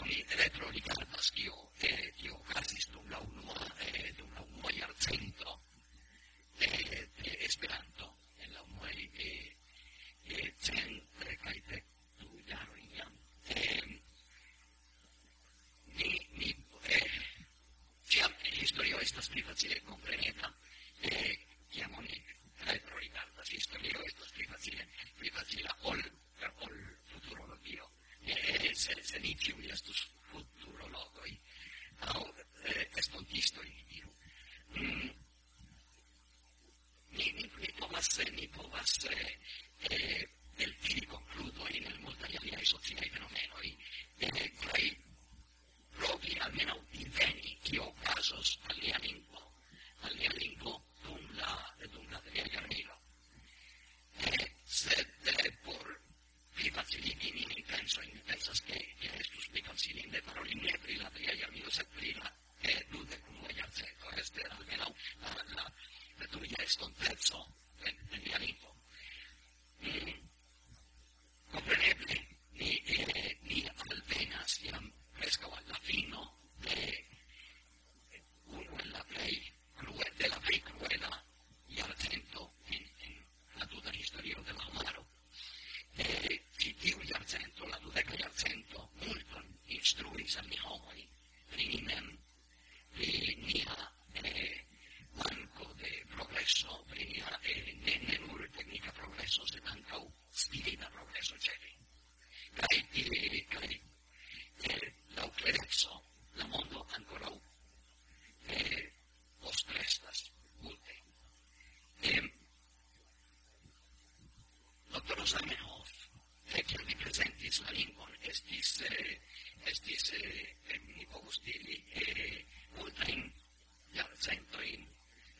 Oni retro rigardas kio eh, kio okazis dum la unua eh, dum la unua jarcento de, de Esperanto en la unua eh, eh, centre kaj dek du jaroj jam. e ni ni eh, ĉiam historio estas pli facile komprenebla. Eh, Karlo Zamenhof, che mi presenti la lingua, estis, eh, estis, eh, mi povus diri, eh, multajn jarcentojn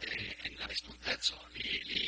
en la estonteco. Li, li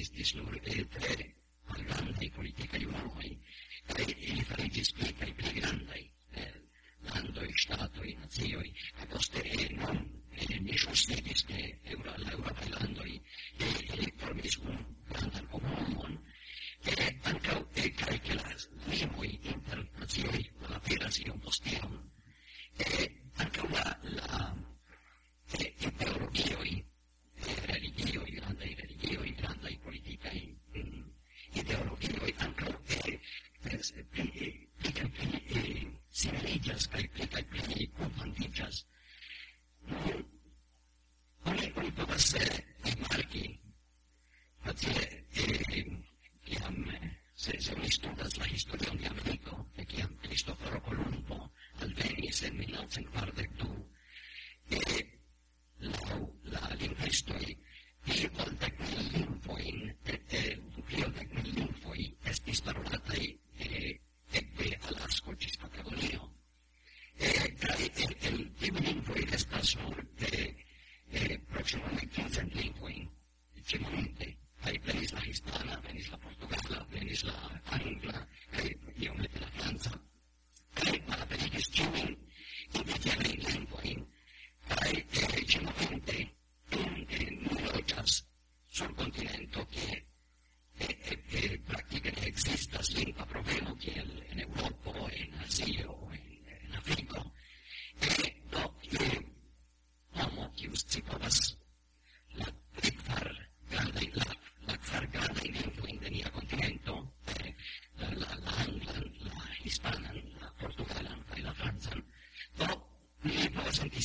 fascistisch lor, eh, förräderi. Han vände i think about it.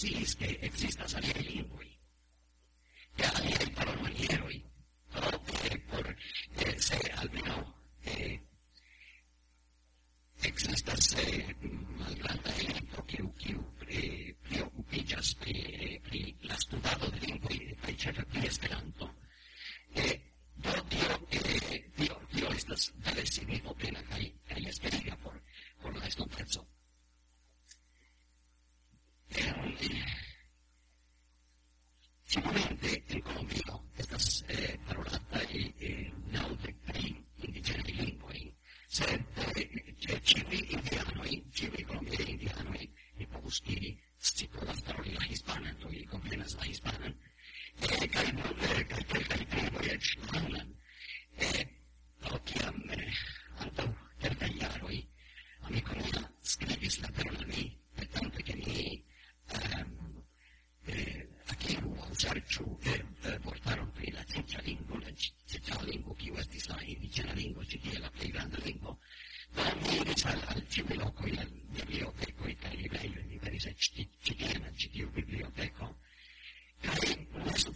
si es que exista salida y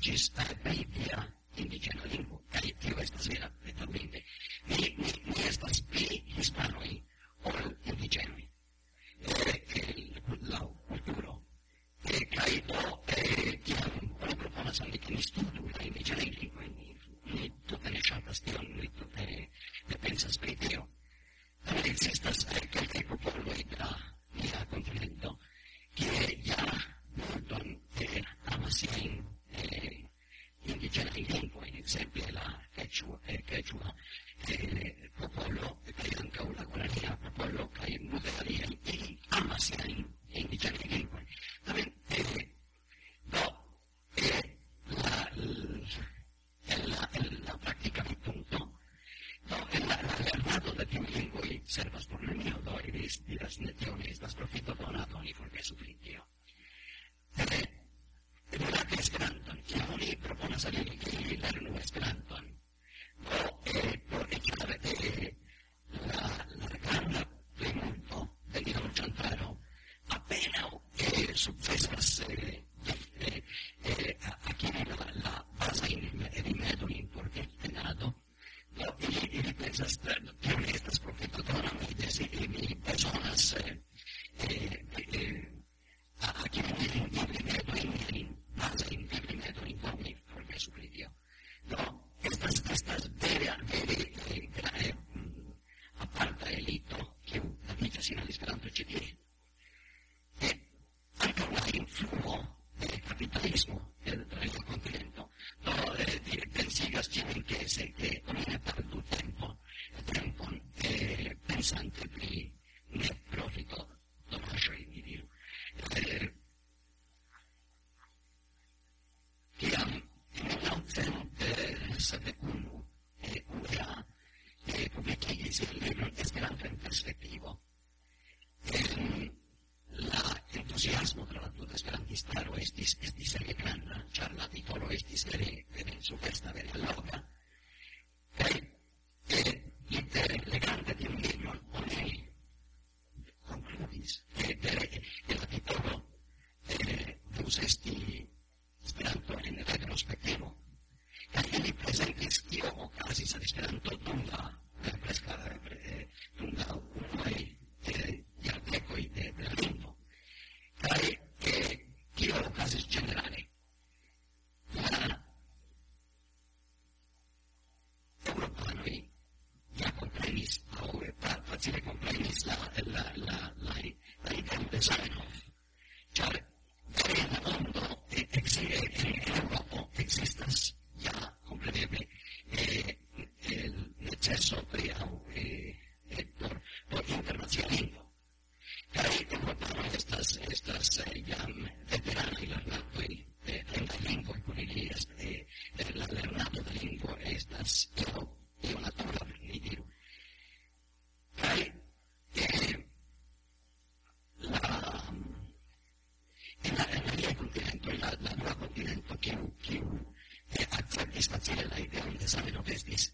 gesta Biblia indigena lingvo, kaj tio estas vera, betoninde. Ni, ni, ni estas pli hispanoi ol indigenoi. La kulturo. Kaj do, tiam, oni proponas al ni ke ni studu la indigena lingvo, ni tute ne ŝatas tion, ni tute ne pensas pri tio. Tamen ekzistas kelkaj popoloj da nia kontinento, quechua, eh, quechua. Eh, por pueblo que hay en Caula, Guaranía, por pueblo que hay en Bucetaría, en Amasia, en, en Dicharín, en También, eh, no, eh, la, la, la, práctica de punto, no, en la, la realidad donde tiene un lenguaje, servas por mi miedo, y las lecciones, las profito donado, ni por qué sufrir, tío. mismo, el reino continente. Todos los directivos tienen que, ser, que I'm in is business.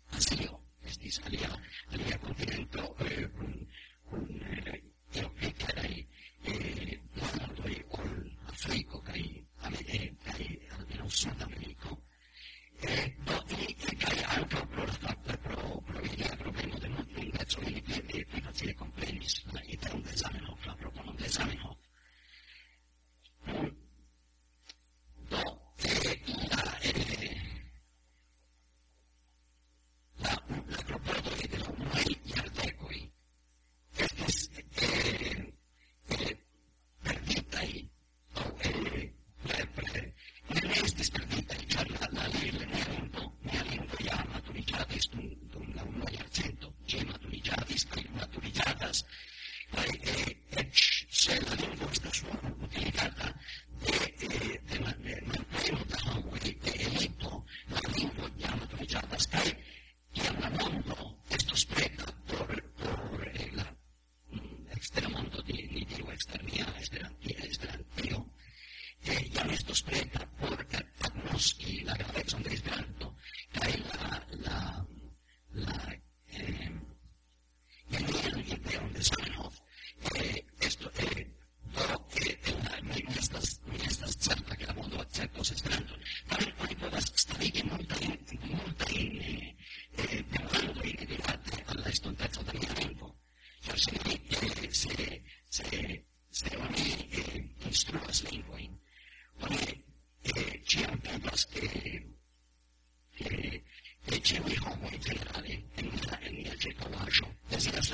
Jesus. pluras lingvoin. Oni eh, ciam pensas che eh, eh, eh ciui homoi generale en la, en la cecovaggio desiras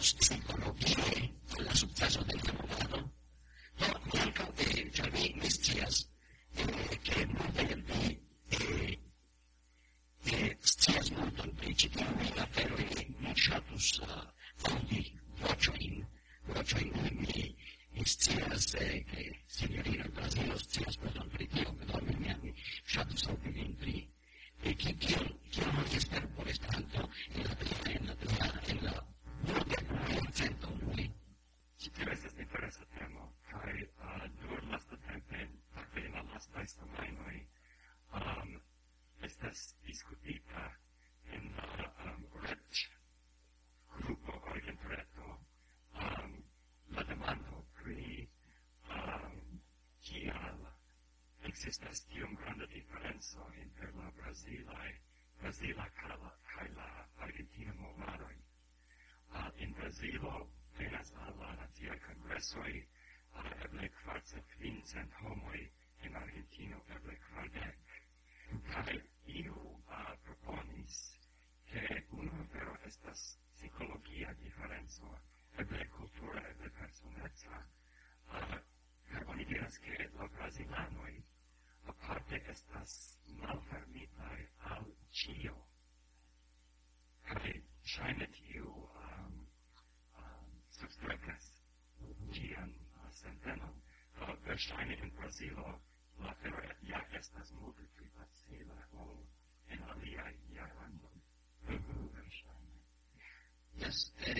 Carlos. existas tiom granda differenzo inter la Brazilai, Brazila kaj la, kaj la Argentina movadoj. Ah, uh, in Brazilo venas al la nacia kongresoj uh, eble kvarcent kvincent homoj, in Argentino eble kvardek. Kaj iu uh, proponis, che uno vero estas psicologia differenzo, eble cultura, eble personezza, uh, ah, oni diras che la brasilanoi aparte estas malfermitaj al ĉio. Kaj ŝajne tiu um, um, substrekas ĝian uh, sentenon. Do, verŝajne en Brazilo la fero ja estas multe pli facila ol en aliaj jarlandoj. Verŝajne. Mm-hmm. Yes, eh,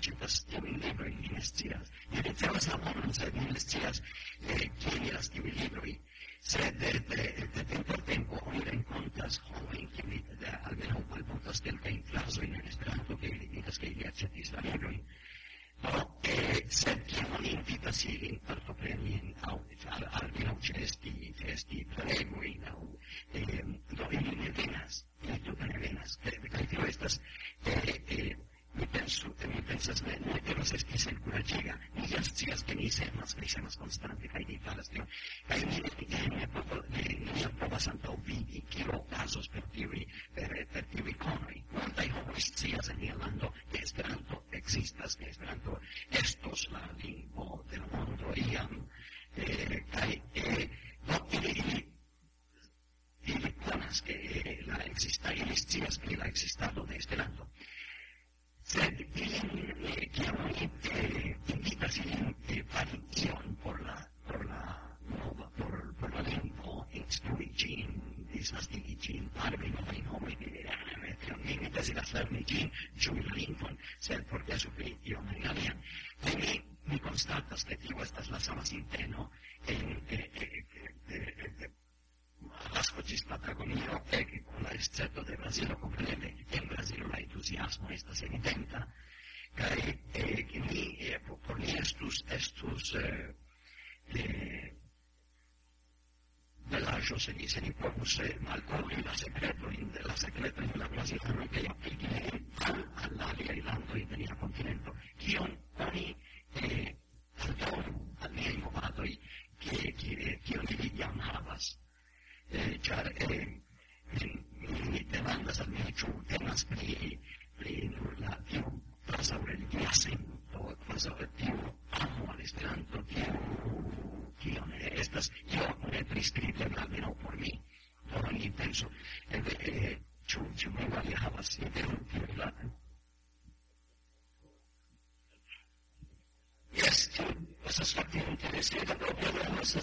chicos de mi libro y mis tías. Y de todas las manos de mis tías, eh, quienes de mi libro y se de, de, de tempo al tempo oni renkontas homojn kiuj almenaŭ malportas kelkajn frazojn en Esperanto kaj ili diras ke ili aĉetis la librojn. Do, eh, sed kiam oni invitas ilin partopreni aŭ almenaŭ ĉeesti ĉeesti prelegojn aŭ Que la exista y les que la exista donde esté lando. Sed bien chiaramente invita siguiente por la por la nuova por por la lingua instruigin disvastigin parvi nova in nome di veramente invita si la sarnigin giù la lingua por te supri io mangalia e mi constatas che tio estas la sama sinteno e eh, eh, eh, la sfogista Tragonino è che con la ricerca del Brasile comprende che in Brasile la entusiasmo estas evidenta, cae eh, che mi eh, por mi estus, estus eh, eh, belaggio se ni, se ni povus eh, malcoli la secreto in, la secreto in la Brasiliano che io applichi al, all'alia e l'altro in venia continento, che io oni eh, al giorno, al miei movatoi, che, che, che io ne vidiam havas ĉar mi demandas al mio ĉu temas pri pri nur la tiu kvazaŭ religia sento kvazaŭ tiu amo al Esperanto tiu kio ne estas io ne priskribebla almeno por mi do mi penso ĉu ĉu mi valia havas ideon tiurilate Yes, estas fakte interese la propia de la nostra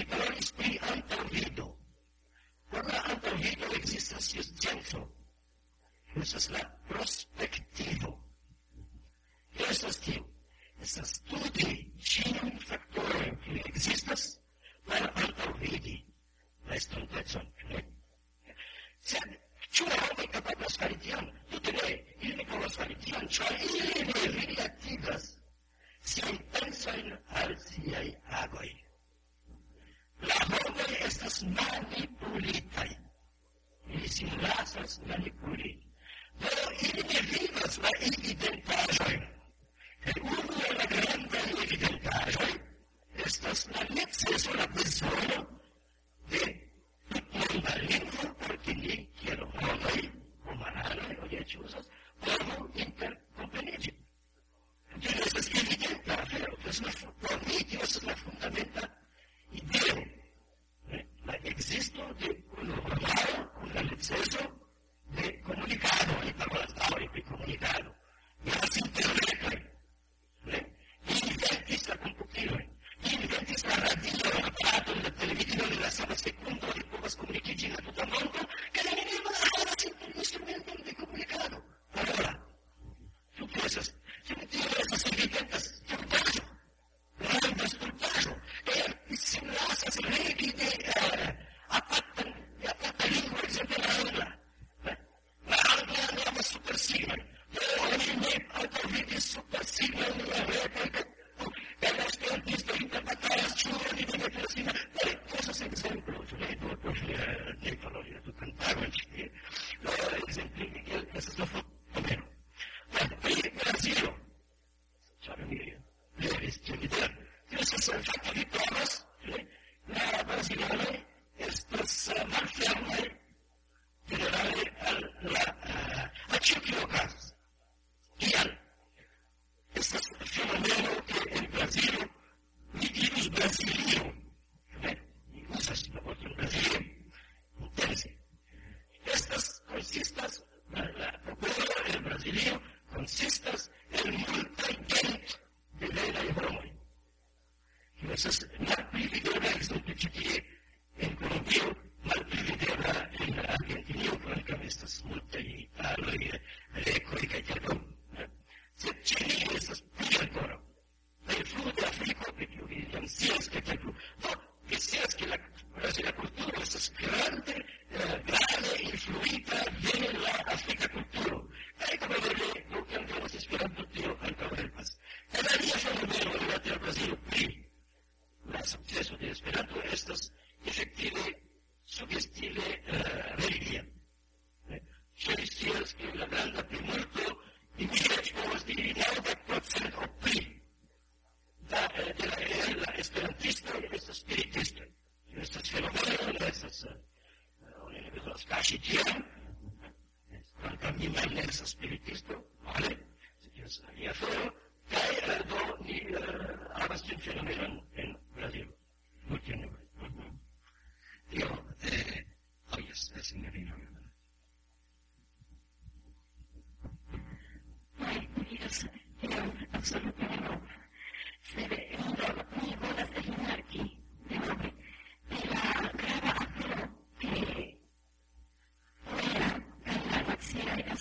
Declararles que han perdido. Cuando han perdido la existencia es gentle. Esa es la.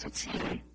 opportunity.